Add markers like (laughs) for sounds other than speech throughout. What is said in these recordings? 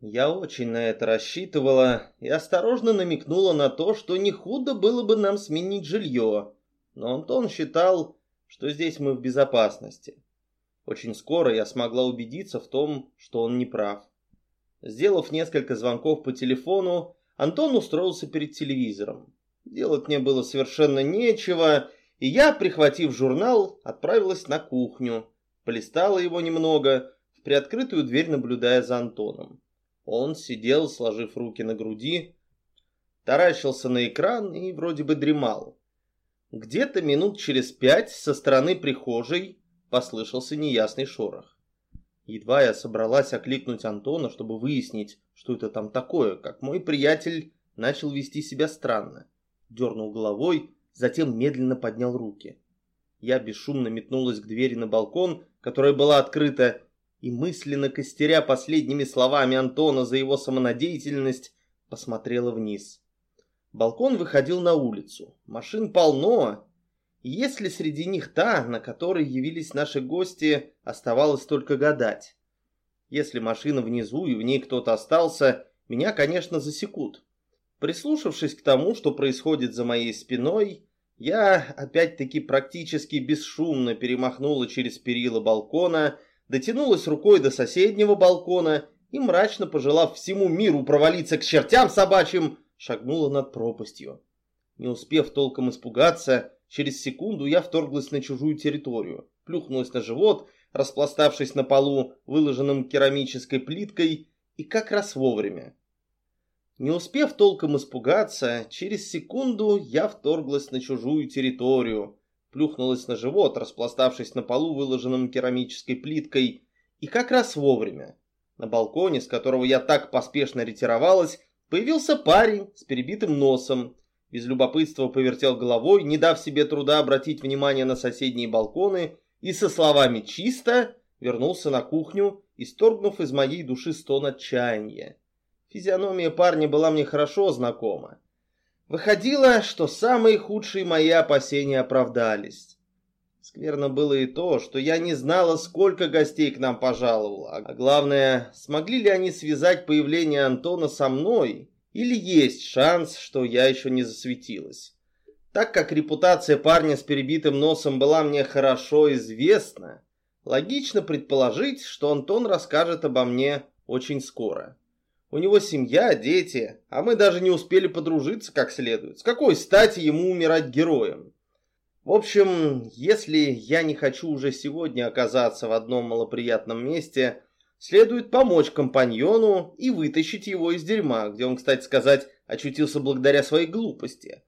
Я очень на это рассчитывала и осторожно намекнула на то, что не худо было бы нам сменить жилье. Но Антон считал, что здесь мы в безопасности. Очень скоро я смогла убедиться в том, что он не прав. Сделав несколько звонков по телефону, Антон устроился перед телевизором. Делать мне было совершенно нечего, и я, прихватив журнал, отправилась на кухню, полистала его немного, в приоткрытую дверь наблюдая за Антоном. Он сидел, сложив руки на груди, таращился на экран и вроде бы дремал. Где-то минут через пять со стороны прихожей послышался неясный шорох. Едва я собралась окликнуть Антона, чтобы выяснить, что это там такое, как мой приятель начал вести себя странно. Дернул головой, затем медленно поднял руки. Я бесшумно метнулась к двери на балкон, которая была открыта, и мысленно костеря последними словами Антона за его самонадеятельность, посмотрела вниз. Балкон выходил на улицу. Машин полно. Если среди них та, на которой явились наши гости, оставалось только гадать. Если машина внизу и в ней кто-то остался, меня, конечно, засекут. Прислушавшись к тому, что происходит за моей спиной, я опять-таки практически бесшумно перемахнула через перила балкона дотянулась рукой до соседнего балкона и, мрачно пожелав всему миру провалиться к чертям собачьим, шагнула над пропастью. Не успев толком испугаться, через секунду я вторглась на чужую территорию, плюхнулась на живот, распластавшись на полу, выложенным керамической плиткой, и как раз вовремя. Не успев толком испугаться, через секунду я вторглась на чужую территорию, плюхнулась на живот, распластавшись на полу, выложенном керамической плиткой, и как раз вовремя. На балконе, с которого я так поспешно ретировалась, появился парень с перебитым носом. Без любопытства повертел головой, не дав себе труда обратить внимание на соседние балконы, и со словами «чисто» вернулся на кухню, исторгнув из моей души стон отчаяния. Физиономия парня была мне хорошо знакома. Выходило, что самые худшие мои опасения оправдались. Скверно было и то, что я не знала, сколько гостей к нам пожаловало, а главное, смогли ли они связать появление Антона со мной, или есть шанс, что я еще не засветилась. Так как репутация парня с перебитым носом была мне хорошо известна, логично предположить, что Антон расскажет обо мне очень скоро. У него семья, дети, а мы даже не успели подружиться как следует. С какой стати ему умирать героем? В общем, если я не хочу уже сегодня оказаться в одном малоприятном месте, следует помочь компаньону и вытащить его из дерьма, где он, кстати сказать, очутился благодаря своей глупости.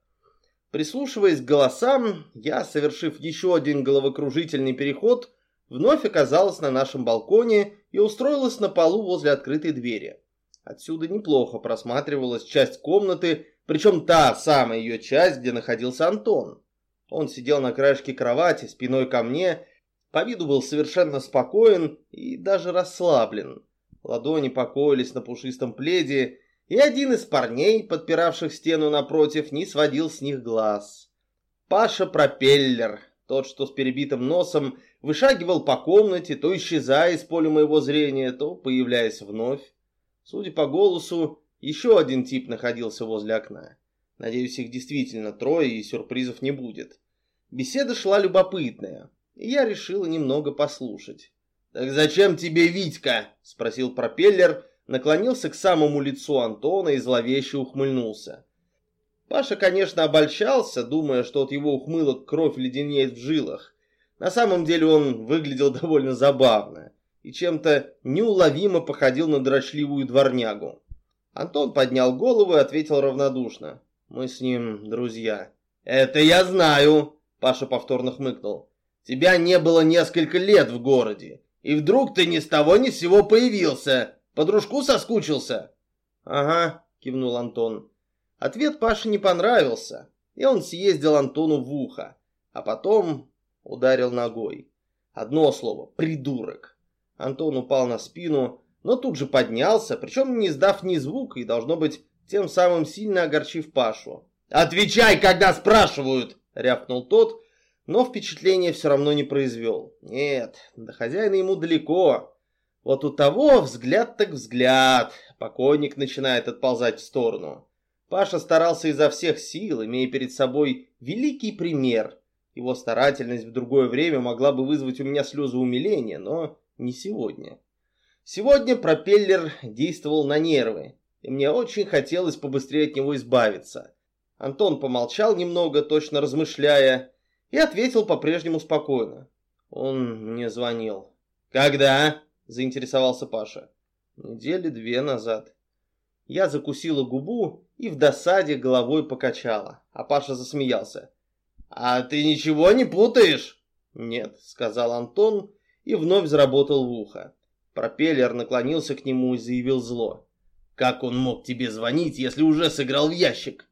Прислушиваясь к голосам, я, совершив еще один головокружительный переход, вновь оказалась на нашем балконе и устроилась на полу возле открытой двери. Отсюда неплохо просматривалась часть комнаты, причем та самая ее часть, где находился Антон. Он сидел на краешке кровати, спиной ко мне, по виду был совершенно спокоен и даже расслаблен. Ладони покоились на пушистом пледе, и один из парней, подпиравших стену напротив, не сводил с них глаз. Паша Пропеллер, тот, что с перебитым носом, вышагивал по комнате, то исчезая из поля моего зрения, то появляясь вновь. Судя по голосу, еще один тип находился возле окна. Надеюсь, их действительно трое и сюрпризов не будет. Беседа шла любопытная, и я решила немного послушать. «Так зачем тебе Витька?» – спросил пропеллер, наклонился к самому лицу Антона и зловеще ухмыльнулся. Паша, конечно, обольщался, думая, что от его ухмылок кровь леденеет в жилах. На самом деле он выглядел (laughs) довольно забавно и чем-то неуловимо походил на дрочливую дворнягу. Антон поднял голову и ответил равнодушно. «Мы с ним друзья». «Это я знаю!» Паша повторно хмыкнул. «Тебя не было несколько лет в городе, и вдруг ты ни с того ни с сего появился. По дружку соскучился?» «Ага», кивнул Антон. Ответ Паше не понравился, и он съездил Антону в ухо, а потом ударил ногой. Одно слово — придурок. Антон упал на спину, но тут же поднялся, причем не издав ни звука и, должно быть, тем самым сильно огорчив Пашу. «Отвечай, когда спрашивают!» — рявкнул тот, но впечатление все равно не произвел. Нет, до хозяина ему далеко. Вот у того взгляд так взгляд, Покойник начинает отползать в сторону. Паша старался изо всех сил, имея перед собой великий пример. Его старательность в другое время могла бы вызвать у меня слезы умиления, но не сегодня. Сегодня пропеллер действовал на нервы, и мне очень хотелось побыстрее от него избавиться. Антон помолчал немного, точно размышляя, и ответил по-прежнему спокойно. Он мне звонил. «Когда?» – заинтересовался Паша. «Недели две назад». Я закусила губу и в досаде головой покачала, а Паша засмеялся. «А ты ничего не путаешь?» «Нет», — сказал Антон и вновь заработал в ухо. Пропеллер наклонился к нему и заявил зло. «Как он мог тебе звонить, если уже сыграл в ящик?»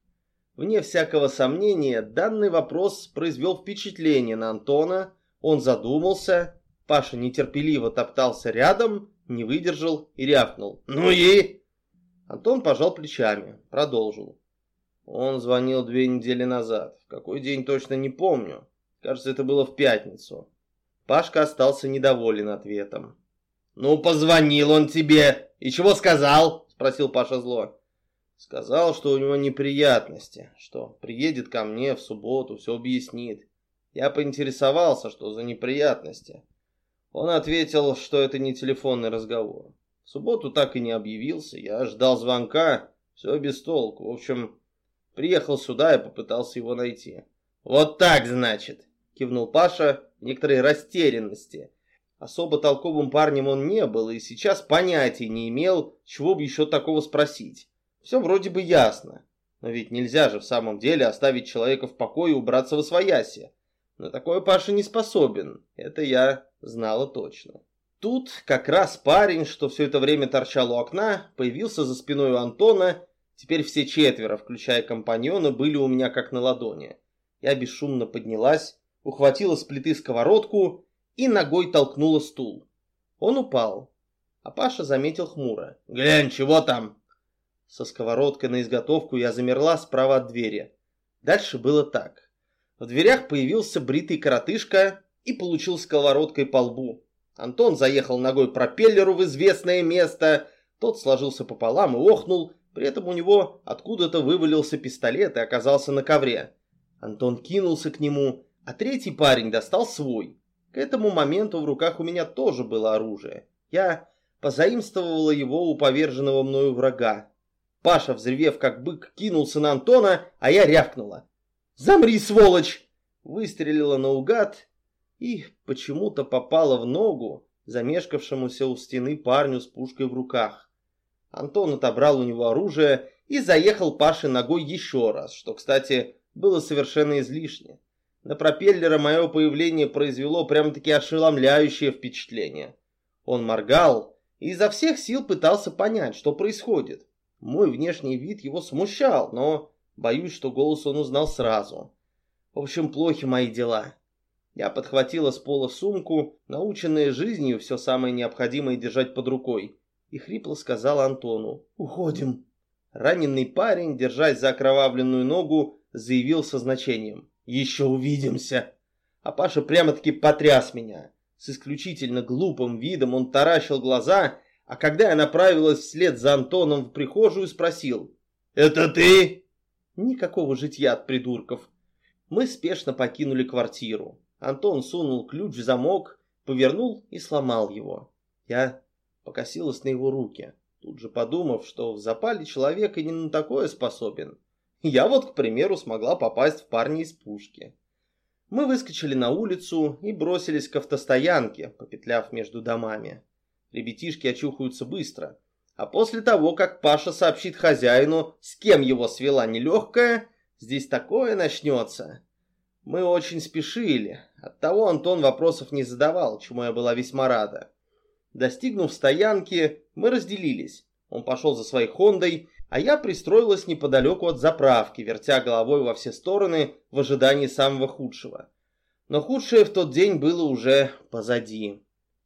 Вне всякого сомнения, данный вопрос произвел впечатление на Антона, он задумался, Паша нетерпеливо топтался рядом, не выдержал и рявкнул. «Ну и?» Антон пожал плечами, продолжил. Он звонил две недели назад. В какой день точно не помню. Кажется, это было в пятницу. Пашка остался недоволен ответом. «Ну, позвонил он тебе. И чего сказал?» Спросил Паша зло. Сказал, что у него неприятности, что приедет ко мне в субботу, все объяснит. Я поинтересовался, что за неприятности. Он ответил, что это не телефонный разговор. В субботу так и не объявился, я ждал звонка, все без толку. В общем, приехал сюда и попытался его найти. «Вот так, значит!» — кивнул Паша в некоторой растерянности. Особо толковым парнем он не был и сейчас понятия не имел, чего бы еще такого спросить. Все вроде бы ясно. Но ведь нельзя же в самом деле оставить человека в покое и убраться во свояси. На такое Паша не способен. Это я знала точно. Тут как раз парень, что все это время торчал у окна, появился за спиной у Антона. Теперь все четверо, включая компаньона, были у меня как на ладони. Я бесшумно поднялась, ухватила с плиты сковородку и ногой толкнула стул. Он упал, а Паша заметил хмуро. «Глянь, чего там?» Со сковородкой на изготовку я замерла справа от двери. Дальше было так. В дверях появился бритый коротышка и получил сковородкой по лбу. Антон заехал ногой пропеллеру в известное место. Тот сложился пополам и охнул. При этом у него откуда-то вывалился пистолет и оказался на ковре. Антон кинулся к нему, а третий парень достал свой. К этому моменту в руках у меня тоже было оружие. Я позаимствовала его у поверженного мною врага. Паша, взревев как бык, кинулся на Антона, а я рявкнула. «Замри, сволочь!» Выстрелила наугад и почему-то попала в ногу замешкавшемуся у стены парню с пушкой в руках. Антон отобрал у него оружие и заехал Паше ногой еще раз, что, кстати, было совершенно излишне. На пропеллера мое появление произвело прямо-таки ошеломляющее впечатление. Он моргал и изо всех сил пытался понять, что происходит. Мой внешний вид его смущал, но боюсь, что голос он узнал сразу. В общем, плохи мои дела. Я подхватила с пола сумку, наученная жизнью все самое необходимое держать под рукой, и хрипло сказала Антону «Уходим». Раненый парень, держась за окровавленную ногу, заявил со значением «Еще увидимся». А Паша прямо-таки потряс меня. С исключительно глупым видом он таращил глаза а когда я направилась вслед за Антоном в прихожую, спросил. «Это ты?» Никакого житья от придурков. Мы спешно покинули квартиру. Антон сунул ключ в замок, повернул и сломал его. Я покосилась на его руки, тут же подумав, что в запале человек и не на такое способен. Я вот, к примеру, смогла попасть в парня из пушки. Мы выскочили на улицу и бросились к автостоянке, попетляв между домами. Ребятишки очухаются быстро. А после того, как Паша сообщит хозяину, с кем его свела нелегкая, здесь такое начнется. Мы очень спешили. Оттого Антон вопросов не задавал, чему я была весьма рада. Достигнув стоянки, мы разделились. Он пошел за своей Хондой, а я пристроилась неподалеку от заправки, вертя головой во все стороны в ожидании самого худшего. Но худшее в тот день было уже позади.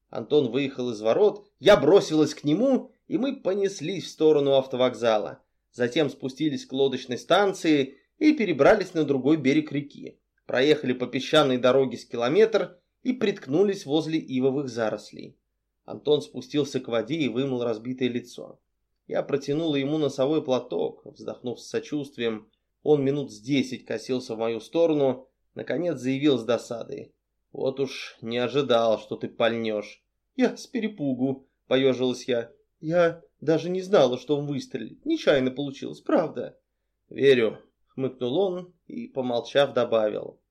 Антон выехал из ворот, я бросилась к нему, и мы понеслись в сторону автовокзала. Затем спустились к лодочной станции и перебрались на другой берег реки. Проехали по песчаной дороге с километр и приткнулись возле ивовых зарослей. Антон спустился к воде и вымыл разбитое лицо. Я протянула ему носовой платок, вздохнув с сочувствием. Он минут с десять косился в мою сторону, наконец заявил с досадой. «Вот уж не ожидал, что ты пальнешь». «Я с перепугу», — поежилась я. «Я даже не знала, что он выстрелит. Нечаянно получилось, правда». «Верю», — хмыкнул он и, помолчав, добавил.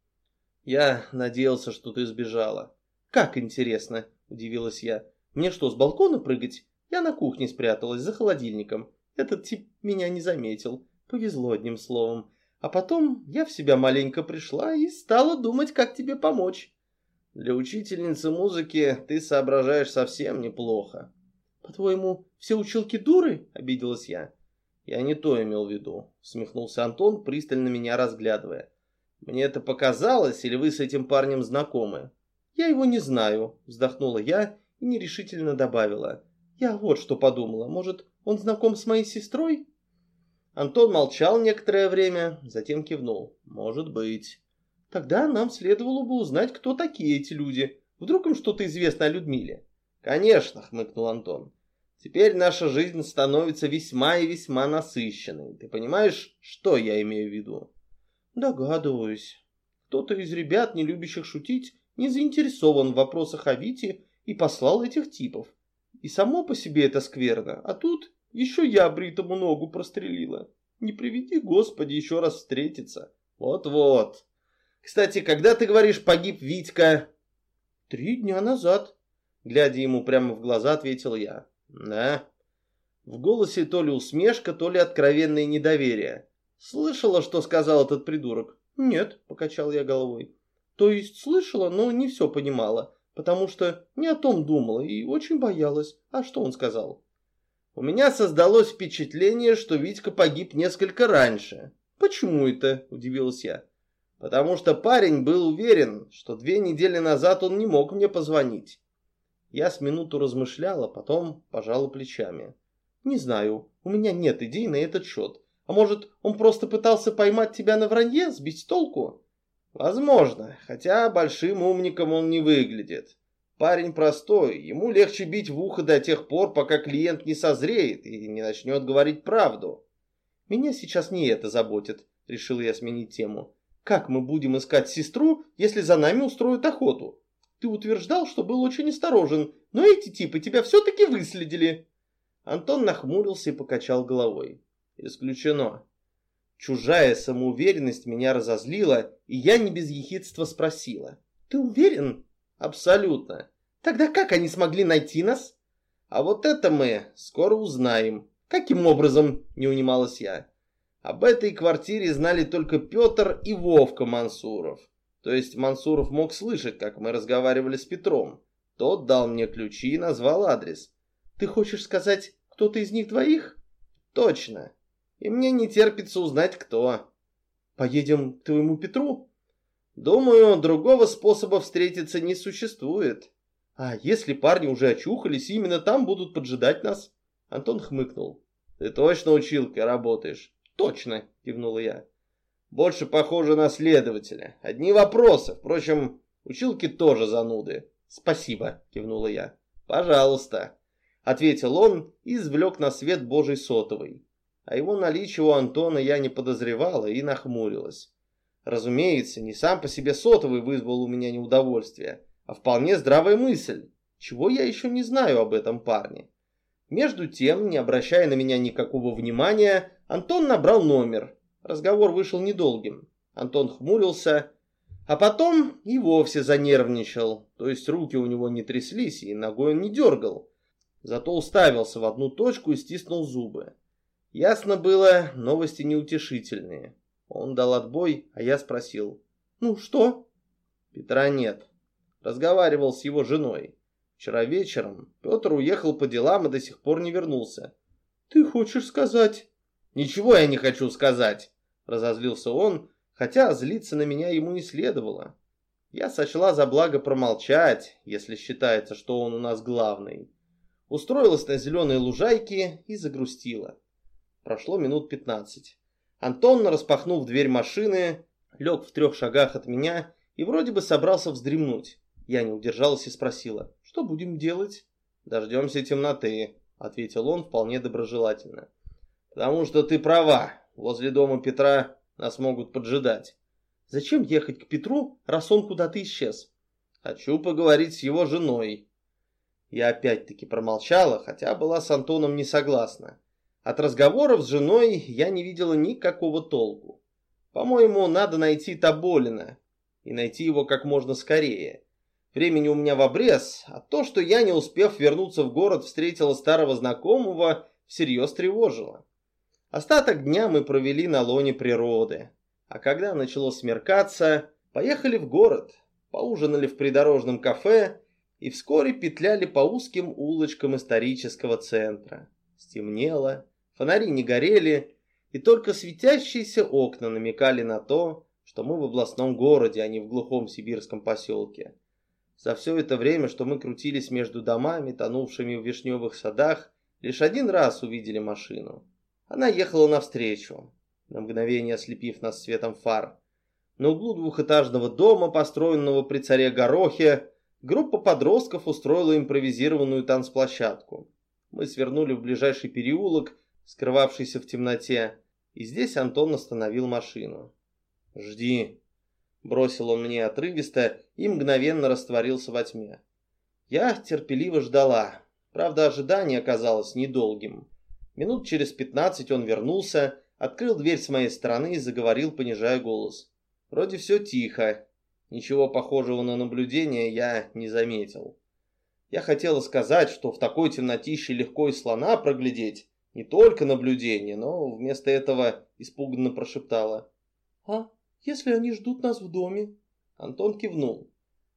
«Я надеялся, что ты сбежала». «Как интересно», — удивилась я. «Мне что, с балкона прыгать?» Я на кухне спряталась за холодильником. Этот тип меня не заметил. Повезло одним словом. А потом я в себя маленько пришла и стала думать, как тебе помочь. Для учительницы музыки ты соображаешь совсем неплохо. По-твоему, все училки дуры? Обиделась я. Я не то имел в виду, смехнулся Антон, пристально меня разглядывая. Мне это показалось, или вы с этим парнем знакомы? Я его не знаю, вздохнула я и нерешительно добавила. Я вот что подумала. Может, он знаком с моей сестрой? Антон молчал некоторое время, затем кивнул. Может быть. Тогда нам следовало бы узнать, кто такие эти люди. Вдруг им что-то известно о Людмиле? Конечно, хмыкнул Антон. Теперь наша жизнь становится весьма и весьма насыщенной. Ты понимаешь, что я имею в виду? Догадываюсь. Кто-то из ребят, не любящих шутить, не заинтересован в вопросах о Вите и послал этих типов. И само по себе это скверно, а тут еще я бритому ногу прострелила. Не приведи, Господи, еще раз встретиться. Вот-вот. Кстати, когда ты говоришь «погиб Витька»? Три дня назад. Глядя ему прямо в глаза, ответил я. Да. В голосе то ли усмешка, то ли откровенное недоверие. Слышала, что сказал этот придурок? Нет, покачал я головой. То есть слышала, но не все понимала потому что не о том думала и очень боялась. А что он сказал? У меня создалось впечатление, что Витька погиб несколько раньше. Почему это? Удивилась я. Потому что парень был уверен, что две недели назад он не мог мне позвонить. Я с минуту размышляла, потом пожала плечами. Не знаю, у меня нет идей на этот счет. А может, он просто пытался поймать тебя на вранье, сбить толку? Возможно, хотя большим умником он не выглядит. Парень простой, ему легче бить в ухо до тех пор, пока клиент не созреет и не начнет говорить правду. Меня сейчас не это заботит, решил я сменить тему. Как мы будем искать сестру, если за нами устроят охоту? Ты утверждал, что был очень осторожен, но эти типы тебя все-таки выследили. Антон нахмурился и покачал головой. Исключено. Чужая самоуверенность меня разозлила, и я не без ехидства спросила. «Ты уверен?» «Абсолютно. Тогда как они смогли найти нас?» «А вот это мы скоро узнаем». «Каким образом?» – не унималась я. Об этой квартире знали только Петр и Вовка Мансуров. То есть Мансуров мог слышать, как мы разговаривали с Петром. Тот дал мне ключи и назвал адрес. «Ты хочешь сказать, кто-то из них двоих?» «Точно и мне не терпится узнать, кто. Поедем к твоему Петру? Думаю, другого способа встретиться не существует. А если парни уже очухались, именно там будут поджидать нас? Антон хмыкнул. Ты точно училкой работаешь? Точно, кивнула я. Больше похоже на следователя. Одни вопросы. Впрочем, училки тоже зануды. Спасибо, кивнула я. Пожалуйста, ответил он и извлек на свет божий сотовый. О его наличии у Антона я не подозревала и нахмурилась. Разумеется, не сам по себе сотовый вызвал у меня неудовольствие, а вполне здравая мысль. Чего я еще не знаю об этом парне? Между тем, не обращая на меня никакого внимания, Антон набрал номер. Разговор вышел недолгим. Антон хмурился, а потом и вовсе занервничал. То есть руки у него не тряслись и ногой он не дергал. Зато уставился в одну точку и стиснул зубы. Ясно было, новости неутешительные. Он дал отбой, а я спросил. «Ну что?» Петра нет. Разговаривал с его женой. Вчера вечером Петр уехал по делам и до сих пор не вернулся. «Ты хочешь сказать?» «Ничего я не хочу сказать», — разозлился он, хотя злиться на меня ему не следовало. Я сочла за благо промолчать, если считается, что он у нас главный. Устроилась на зеленой лужайке и загрустила. Прошло минут пятнадцать. Антон, распахнув дверь машины, лег в трех шагах от меня и вроде бы собрался вздремнуть. Я не удержалась и спросила, что будем делать? Дождемся темноты, ответил он вполне доброжелательно. Потому что ты права, возле дома Петра нас могут поджидать. Зачем ехать к Петру, раз он куда-то исчез? Хочу поговорить с его женой. Я опять-таки промолчала, хотя была с Антоном не согласна. От разговоров с женой я не видела никакого толку. По-моему, надо найти Тоболина и найти его как можно скорее. Времени у меня в обрез, а то, что я, не успев вернуться в город, встретила старого знакомого, всерьез тревожило. Остаток дня мы провели на лоне природы. А когда начало смеркаться, поехали в город, поужинали в придорожном кафе и вскоре петляли по узким улочкам исторического центра. Стемнело, фонари не горели, и только светящиеся окна намекали на то, что мы в областном городе, а не в глухом сибирском поселке. За все это время, что мы крутились между домами, тонувшими в вишневых садах, лишь один раз увидели машину. Она ехала навстречу, на мгновение ослепив нас светом фар. На углу двухэтажного дома, построенного при царе Горохе, группа подростков устроила импровизированную танцплощадку. Мы свернули в ближайший переулок, скрывавшийся в темноте, и здесь Антон остановил машину. «Жди», — бросил он мне отрывисто и мгновенно растворился во тьме. Я терпеливо ждала. Правда, ожидание оказалось недолгим. Минут через пятнадцать он вернулся, открыл дверь с моей стороны и заговорил, понижая голос. Вроде все тихо. Ничего похожего на наблюдение я не заметил. Я хотела сказать, что в такой темнотище легко и слона проглядеть, не только наблюдение, но вместо этого испуганно прошептала. «А если они ждут нас в доме?» Антон кивнул.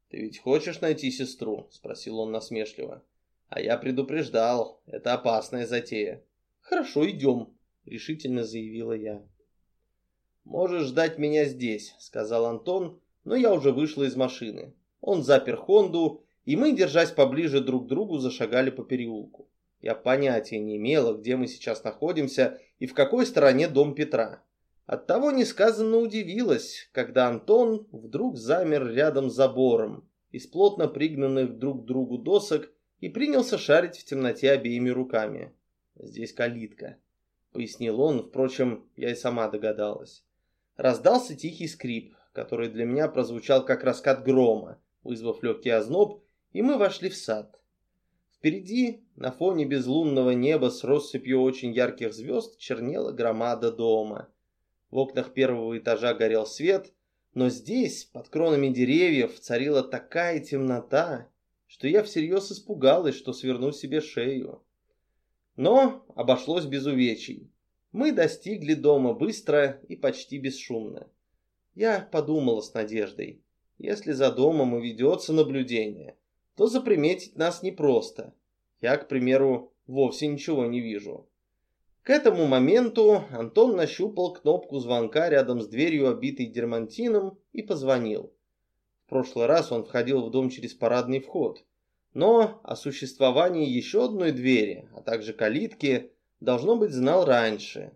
«Ты ведь хочешь найти сестру?» – спросил он насмешливо. «А я предупреждал, это опасная затея». «Хорошо, идем», – решительно заявила я. «Можешь ждать меня здесь», – сказал Антон, но я уже вышла из машины. Он запер Хонду, и мы, держась поближе друг к другу, зашагали по переулку. Я понятия не имела, где мы сейчас находимся и в какой стороне дом Петра. Оттого несказанно удивилась, когда Антон вдруг замер рядом с забором из плотно пригнанных друг к другу досок и принялся шарить в темноте обеими руками. «Здесь калитка», — пояснил он, впрочем, я и сама догадалась. Раздался тихий скрип, который для меня прозвучал как раскат грома, вызвав легкий озноб, и мы вошли в сад. Впереди, на фоне безлунного неба с россыпью очень ярких звезд, чернела громада дома. В окнах первого этажа горел свет, но здесь, под кронами деревьев, царила такая темнота, что я всерьез испугалась, что сверну себе шею. Но обошлось без увечий. Мы достигли дома быстро и почти бесшумно. Я подумала с надеждой, если за домом и ведется наблюдение, то заприметить нас непросто. Я, к примеру, вовсе ничего не вижу. К этому моменту Антон нащупал кнопку звонка рядом с дверью, обитой дермантином, и позвонил. В прошлый раз он входил в дом через парадный вход. Но о существовании еще одной двери, а также калитки, должно быть, знал раньше.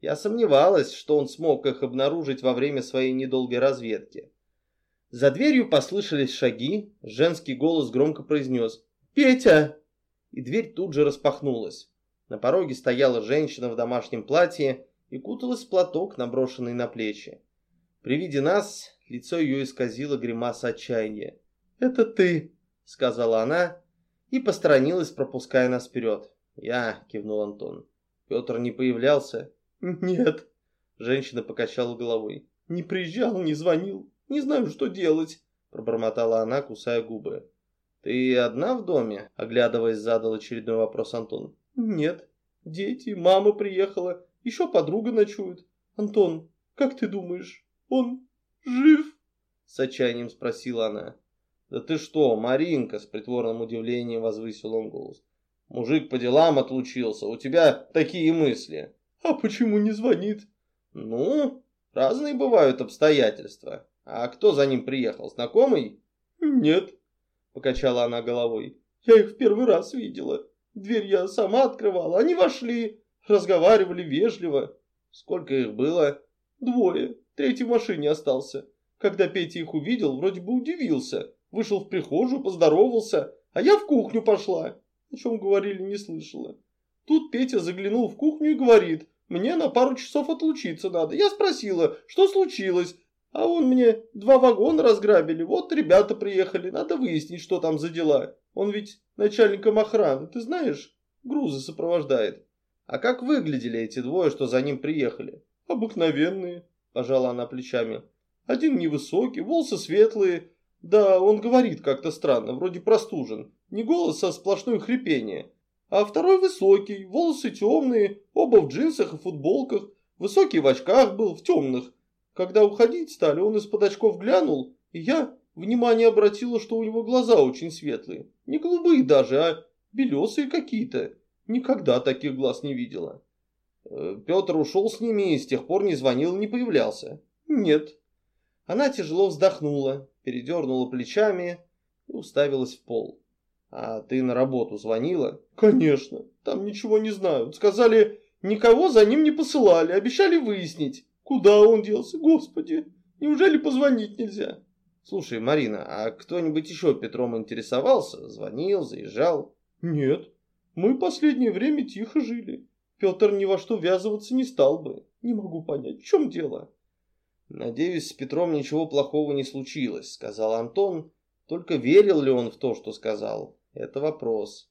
Я сомневалась, что он смог их обнаружить во время своей недолгой разведки. За дверью послышались шаги, женский голос громко произнес «Петя!» И дверь тут же распахнулась. На пороге стояла женщина в домашнем платье и куталась в платок, наброшенный на плечи. При виде нас лицо ее исказило гримаса отчаяния. «Это ты!» — сказала она и посторонилась, пропуская нас вперед. «Я!» — кивнул Антон. «Петр не появлялся?» «Нет!» — женщина покачала головой. «Не приезжал, не звонил. Не знаю, что делать, пробормотала она, кусая губы. Ты одна в доме? Оглядываясь, задал очередной вопрос Антон. Нет. Дети, мама приехала, еще подруга ночует. Антон, как ты думаешь, он жив? С отчаянием спросила она. Да ты что, Маринка, с притворным удивлением возвысил он голос. Мужик по делам отлучился, у тебя такие мысли. А почему не звонит? Ну, разные бывают обстоятельства. А кто за ним приехал? Знакомый? Нет, покачала она головой. Я их в первый раз видела. Дверь я сама открывала. Они вошли, разговаривали вежливо. Сколько их было? Двое. Третий в машине остался. Когда Петя их увидел, вроде бы удивился. Вышел в прихожую, поздоровался, а я в кухню пошла. О чем говорили, не слышала. Тут Петя заглянул в кухню и говорит, мне на пару часов отлучиться надо. Я спросила, что случилось, а он мне два вагона разграбили, вот ребята приехали, надо выяснить, что там за дела. Он ведь начальником охраны, ты знаешь, грузы сопровождает. А как выглядели эти двое, что за ним приехали? Обыкновенные, пожала она плечами. Один невысокий, волосы светлые. Да, он говорит как-то странно, вроде простужен. Не голос, а сплошное хрипение. А второй высокий, волосы темные, оба в джинсах и футболках. Высокий в очках был, в темных. Когда уходить стали, он из-под очков глянул, и я внимание обратила, что у него глаза очень светлые. Не голубые даже, а белесые какие-то. Никогда таких глаз не видела. Э, Петр ушел с ними и с тех пор не звонил не появлялся. Нет. Она тяжело вздохнула, передернула плечами и уставилась в пол. А ты на работу звонила? Конечно. Там ничего не знают. Сказали, никого за ним не посылали, обещали выяснить. Куда он делся, господи? Неужели позвонить нельзя? Слушай, Марина, а кто-нибудь еще Петром интересовался? Звонил, заезжал? Нет. Мы последнее время тихо жили. Петр ни во что ввязываться не стал бы. Не могу понять, в чем дело? Надеюсь, с Петром ничего плохого не случилось, сказал Антон. Только верил ли он в то, что сказал? Это вопрос.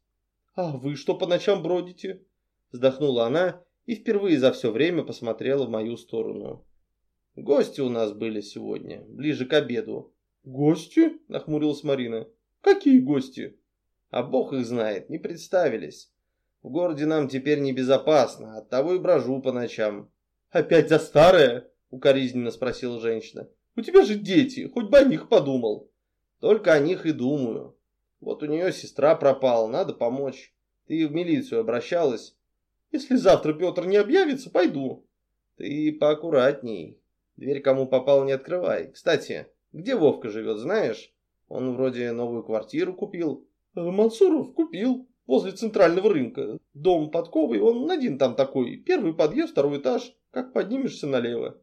А вы что по ночам бродите? Вздохнула она и впервые за все время посмотрела в мою сторону. Гости у нас были сегодня, ближе к обеду. Гости? Нахмурилась Марина. Какие гости? А бог их знает, не представились. В городе нам теперь небезопасно, оттого и брожу по ночам. Опять за старое? Укоризненно спросила женщина. У тебя же дети, хоть бы о них подумал. Только о них и думаю. Вот у нее сестра пропала, надо помочь. Ты в милицию обращалась? Если завтра Петр не объявится, пойду. Ты поаккуратней. Дверь кому попал не открывай. Кстати, где Вовка живет, знаешь? Он вроде новую квартиру купил. Э, Мансуров купил. Возле центрального рынка. Дом подковый, он один там такой. Первый подъезд, второй этаж. Как поднимешься налево.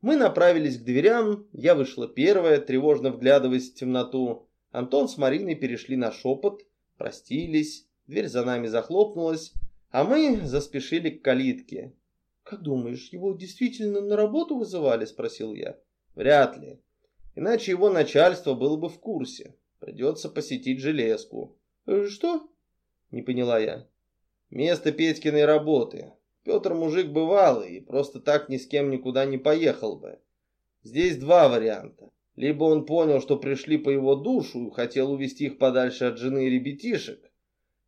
Мы направились к дверям. Я вышла первая, тревожно вглядываясь в темноту. Антон с Мариной перешли на шепот, простились. Дверь за нами захлопнулась. А мы заспешили к калитке. «Как думаешь, его действительно на работу вызывали?» – спросил я. «Вряд ли. Иначе его начальство было бы в курсе. Придется посетить железку». «Э, «Что?» – не поняла я. «Место Петькиной работы. Петр мужик бывалый и просто так ни с кем никуда не поехал бы. Здесь два варианта. Либо он понял, что пришли по его душу и хотел увести их подальше от жены и ребятишек,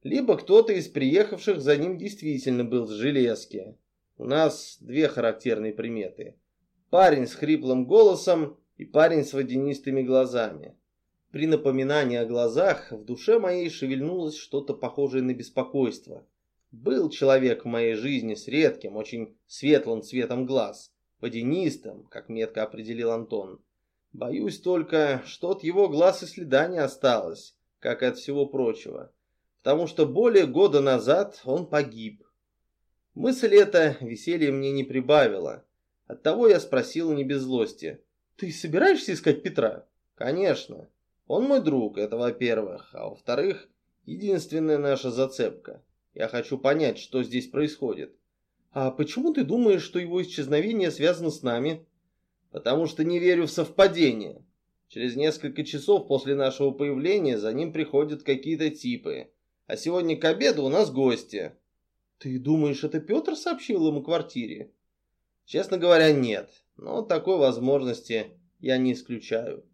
либо кто-то из приехавших за ним действительно был с железки. У нас две характерные приметы. Парень с хриплым голосом и парень с водянистыми глазами. При напоминании о глазах в душе моей шевельнулось что-то похожее на беспокойство. Был человек в моей жизни с редким, очень светлым цветом глаз, водянистым, как метко определил Антон. Боюсь только, что от его глаз и следа не осталось, как и от всего прочего потому что более года назад он погиб. Мысль эта веселья мне не прибавила. Оттого я спросил не без злости. «Ты собираешься искать Петра?» «Конечно. Он мой друг, это во-первых. А во-вторых, единственная наша зацепка. Я хочу понять, что здесь происходит». «А почему ты думаешь, что его исчезновение связано с нами?» «Потому что не верю в совпадение. Через несколько часов после нашего появления за ним приходят какие-то типы а сегодня к обеду у нас гости. Ты думаешь, это Петр сообщил ему квартире? Честно говоря, нет. Но такой возможности я не исключаю.